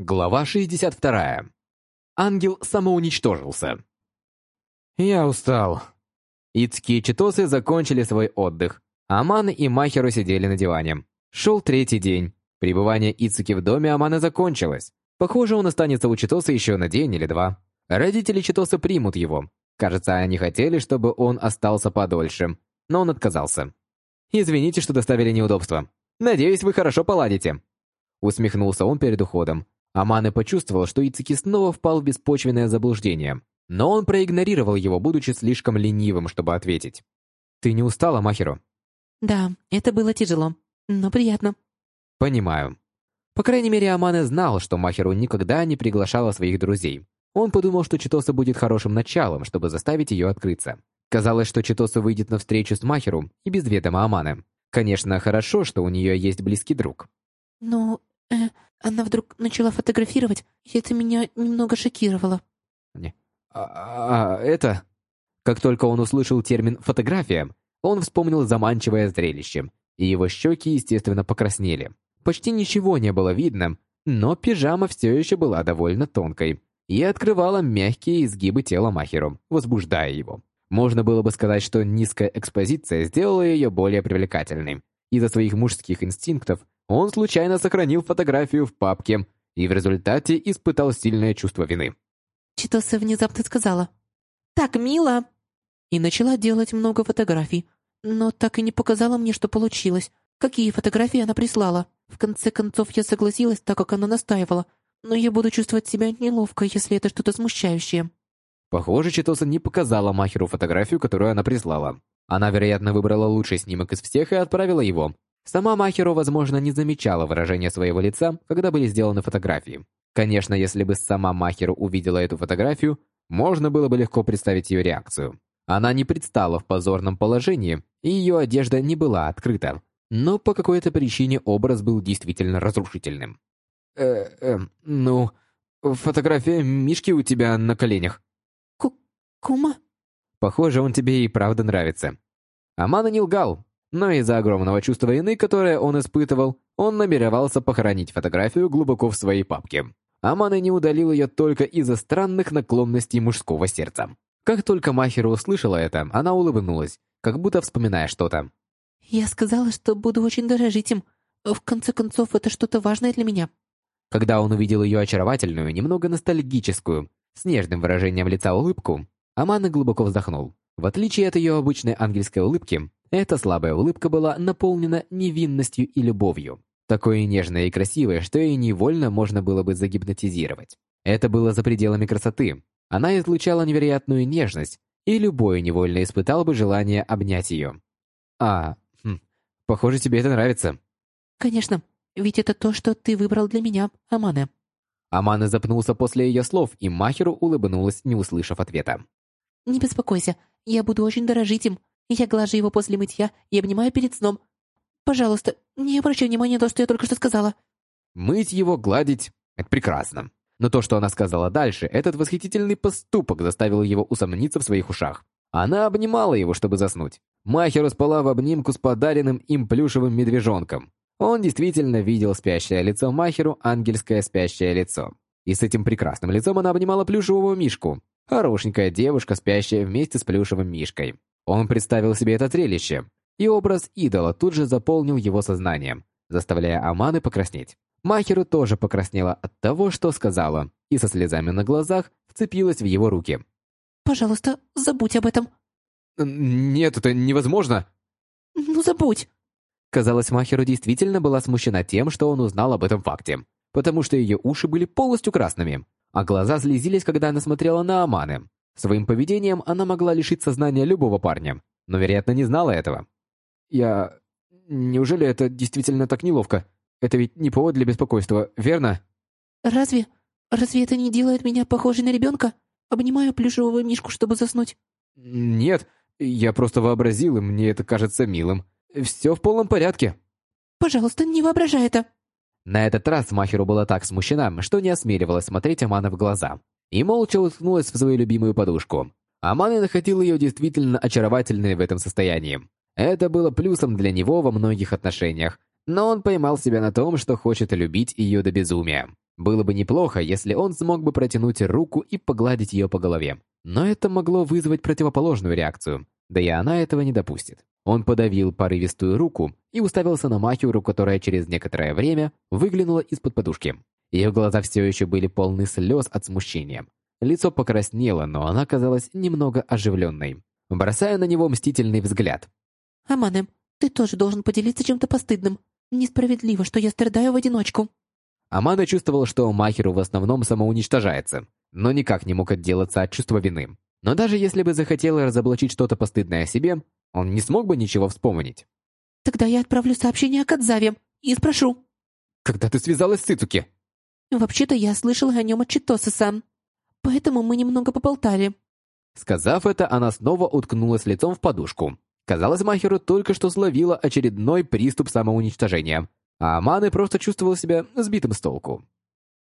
Глава 62. Ангел самоуничтожился. Я устал. Ицки и Читосы закончили свой отдых. Аман и Махеру сидели на диване. Шел третий день. Пребывание Ицуки в доме Амана закончилось. Похоже, он останется у Читоса еще на день или два. Родители Читоса примут его. Кажется, они хотели, чтобы он остался подольше, но он отказался. «Извините, что доставили неудобства. Надеюсь, вы хорошо поладите». Усмехнулся он перед уходом. Аманы почувствовал, что Ицики снова впал в беспочвенное заблуждение, но он проигнорировал его, будучи слишком ленивым, чтобы ответить. «Ты не устала, Махиро?» Да, это было тяжело, но приятно. «Понимаю». По крайней мере, Аманы знал, что Махиру никогда не приглашала своих друзей. Он подумал, что Читоса будет хорошим началом, чтобы заставить ее открыться. Казалось, что Читоса выйдет на встречу с Махиру и без ведома Аманы. Конечно, хорошо, что у нее есть близкий друг. Но э, она вдруг начала фотографировать, и это меня немного шокировало. Не. А, а это... Как только он услышал термин «фотография», он вспомнил заманчивое зрелище, и его щеки, естественно, покраснели. Почти ничего не было видно, но пижама все еще была довольно тонкой и открывала мягкие изгибы тела Махеру, возбуждая его. Можно было бы сказать, что низкая экспозиция сделала ее более привлекательной. Из-за своих мужских инстинктов он случайно сохранил фотографию в папке и в результате испытал сильное чувство вины. Читоса внезапно сказала «Так мило!» и начала делать много фотографий, но так и не показала мне, что получилось, какие фотографии она прислала. В конце концов, я согласилась, так как она настаивала, но я буду чувствовать себя неловко, если это что-то смущающее. Похоже, Читоса не показала Махеру фотографию, которую она прислала. Она, вероятно, выбрала лучший снимок из всех и отправила его. Сама Махеру, возможно, не замечала выражения своего лица, когда были сделаны фотографии. Конечно, если бы сама Махеру увидела эту фотографию, можно было бы легко представить ее реакцию. Она не предстала в позорном положении, и ее одежда не была открыта. Но по какой-то причине образ был действительно разрушительным. «Э, э, ну, фотография Мишки у тебя на коленях». Ку «Кума?» Похоже, он тебе и правда нравится. Амана не лгал, но из-за огромного чувства вины, которое он испытывал, он намеревался похоронить фотографию глубоко в своей папке. Амана не удалил ее только из-за странных наклонностей мужского сердца. Как только Махера услышала это, она улыбнулась, как будто вспоминая что-то. «Я сказала, что буду очень дорожить им. В конце концов, это что-то важное для меня». Когда он увидел ее очаровательную, немного ностальгическую, с нежным выражением лица улыбку, Амана глубоко вздохнул. В отличие от ее обычной ангельской улыбки, эта слабая улыбка была наполнена невинностью и любовью. Такое нежное и красивое, что и невольно можно было бы загипнотизировать. Это было за пределами красоты. Она излучала невероятную нежность, и любой невольно испытал бы желание обнять ее. А, хм, похоже, тебе это нравится. «Конечно, ведь это то, что ты выбрал для меня, Амане». Амана запнулся после ее слов, и Махеру улыбнулась, не услышав ответа. «Не беспокойся, я буду очень дорожить им. Я глажу его после мытья и обнимаю перед сном. Пожалуйста, не обращай внимания на то, что я только что сказала». Мыть его, гладить — это прекрасно. Но то, что она сказала дальше, этот восхитительный поступок заставил его усомниться в своих ушах. Она обнимала его, чтобы заснуть. Махеру спала в обнимку с подаренным им плюшевым медвежонком. Он действительно видел спящее лицо Махеру, ангельское спящее лицо. И с этим прекрасным лицом она обнимала плюшевого мишку. Хорошенькая девушка, спящая вместе с плюшевым мишкой. Он представил себе это зрелище, и образ идола тут же заполнил его сознанием, заставляя Аманы покраснеть. Махеру тоже покраснела от того, что сказала, и со слезами на глазах вцепилась в его руки. «Пожалуйста, забудь об этом». «Нет, это невозможно». «Ну, забудь». Казалось, Махеру действительно была смущена тем, что он узнал об этом факте, потому что ее уши были полностью красными, а глаза слезились, когда она смотрела на Аманы. Своим поведением она могла лишить сознания любого парня, но, вероятно, не знала этого. «Я... Неужели это действительно так неловко? Это ведь не повод для беспокойства, верно?» «Разве? Разве это не делает меня похожей на ребенка? Обнимаю плюшевого мишку, чтобы заснуть». «Нет, я просто вообразил, и мне это кажется милым. Все в полном порядке». «Пожалуйста, не воображай это». На этот раз Махеру была так смущена, что не осмеливалась смотреть Амана в глаза и молча уткнулась в свою любимую подушку. Амана находил ее действительно очаровательной в этом состоянии. Это было плюсом для него во многих отношениях, но он поймал себя на том, что хочет любить ее до безумия. Было бы неплохо, если он смог бы протянуть руку и погладить ее по голове. Но это могло вызвать противоположную реакцию, да и она этого не допустит. Он подавил порывистую руку и уставился на Махиуру, которая через некоторое время выглянула из-под подушки. Ее глаза все еще были полны слез от смущения. Лицо покраснело, но она казалась немного оживленной, бросая на него мстительный взгляд. «Амане, ты тоже должен поделиться чем-то постыдным. Несправедливо, что я страдаю в одиночку». Амада чувствовал, что Махеру в основном самоуничтожается, но никак не мог отделаться от чувства вины. Но даже если бы захотел разоблачить что-то постыдное о себе, он не смог бы ничего вспомнить. «Тогда я отправлю сообщение Кадзаве и спрошу». «Когда ты связалась с Ицуки?» «Вообще-то я слышала о нем от Читоса-сан, поэтому мы немного поболтали». Сказав это, она снова уткнулась лицом в подушку. Казалось, Махеру только что словила очередной приступ самоуничтожения, а Аманы просто чувствовал себя сбитым с толку.